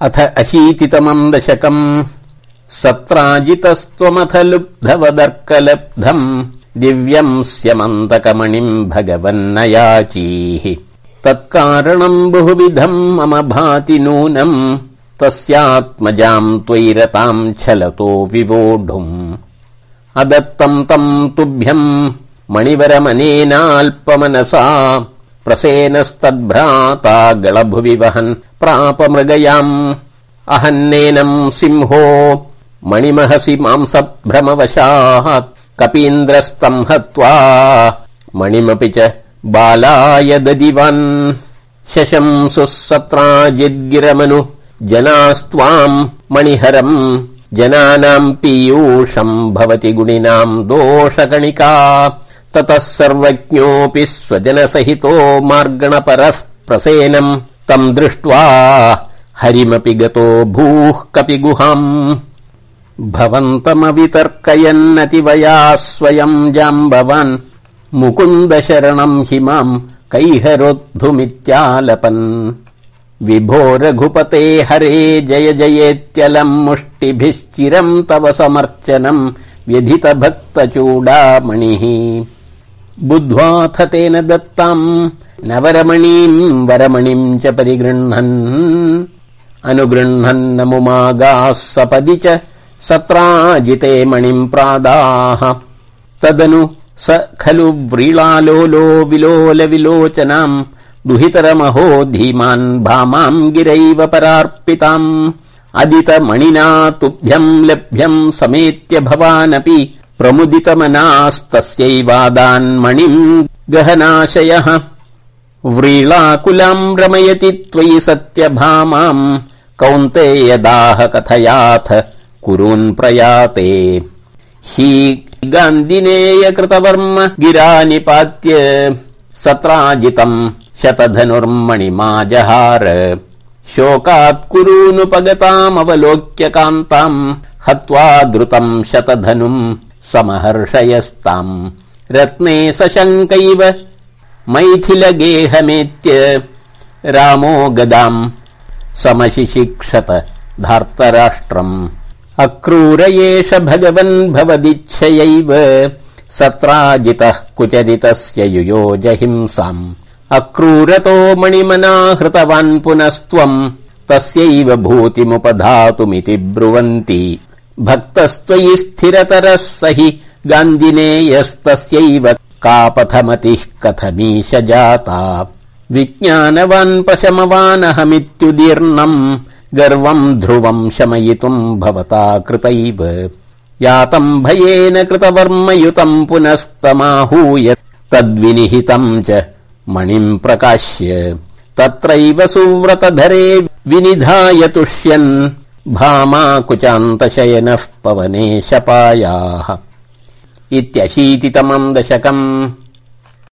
अथ अशीतितमम् दशकम् सत्राजितस्त्वमथ लुब्धवदर्कलब्धम् दिव्यम् स्यमन्तकमणिम् भगवन्न याचीः तत्कारणम् बहुविधम् मम भाति नूनम्। तस्यात्मजाम् त्वैरताम् छलतो विवोढुम्। अदत्तम् तम् तुभ्यम् मणिवरमनेनाल्पमनसा प्रसेनस्तद्भ्राता गळभुवि वहन् प्राप मृगयाम् अहन्नेनम् सिंहो मणिमहसि मांसभ्रमवशात् कपीन्द्रस्तम् हत्वा मणिमपि च बालाय ददिवन्। शशंसुः जनास्त्वाम् मणिहरम्। जनानाम् पीयूषम् भवति गुणिनाम् दोषगणिका ततः सर्वज्ञोऽपि स्वजनसहितो मार्गणपरः प्रसेनम् तम् दृष्ट्वा हरिमपि गतो भूः कपि गुहाम् भवन्तमवितर्कयन्नतिवया स्वयम् जाम्बवान् मुकुन्द शरणम् हि माम् कैहरोद्धुमित्यालपन्। विभो रघुपते हरे जय जयेत्यलम् मुष्टिभिश्चिरम् तव समर्चनम् व्यधित भक्तचूडामणिः बुद्ध्वाथ तेन दत्ताम् नवरमणीम् वरमणिम् च परिगृह्णन्। अनुगृह्णन्नमुमागाः सपदि च सत्राजिते मणिम् प्रादाः। तदनु स खलु व्रीळालोलो विलोल विलोचनाम् दुहितरमहो धीमान् भामाम् गिरैव परार्पिताम्। अदित मणिना तुभ्यम् लभ्यम् समेत्य भवानपि प्रमुदितमनास्तस्यैवादान् मणिम् गहनाशयः। व्रीळाकुलाम् रमयति त्वयि सत्यभामाम्। कौन्तेयदाह कथयाथ कुरून् प्रयाते। हि गान्दिनेय कृतवर्म गिरा निपात्य सत्राजितम् शतधनुर्मणिमाजहार। शोकात् कुरूनुपगतामवलोक्य कान्ताम् हत्वा द्रुतम् शतधनुम् समहर्षयस्ताम्। रत्ने सशङ्कैव मैथिल गेहमेत्य रामो गदाम् समशिशिक्षत धार्तराष्ट्रम्। अक्रूर एष भगवन् भवदिच्छयैव सत्राजितः कुचरितस्य युयोजहिंसाम्। अक्रूरतो मणिमना हृतवान् पुनस्त्वम् तस्यैव भूतिमुपधातुमिति ब्रुवन्ति भक्तस्त्वयि स्थिरतरः स हि गान्दिनेयस्तस्यैव कापथमतिः कथमीश जाता विज्ञानवान् प्रशमवानहमित्युदीर्णम् गर्वम् ध्रुवम् शमयितुम् भवता कृतैव। यातम् भयेन कृतवर्मयुतम् पुनस्तमाहूय तद्विनिहितम् च मणिम् प्रकाश्य। तत्रैव सुव्रतधरे विनिधाय तुष्यन् भामा कुचान्तशयनः पवने शपायाः इत्यशीतितमम् दशकम्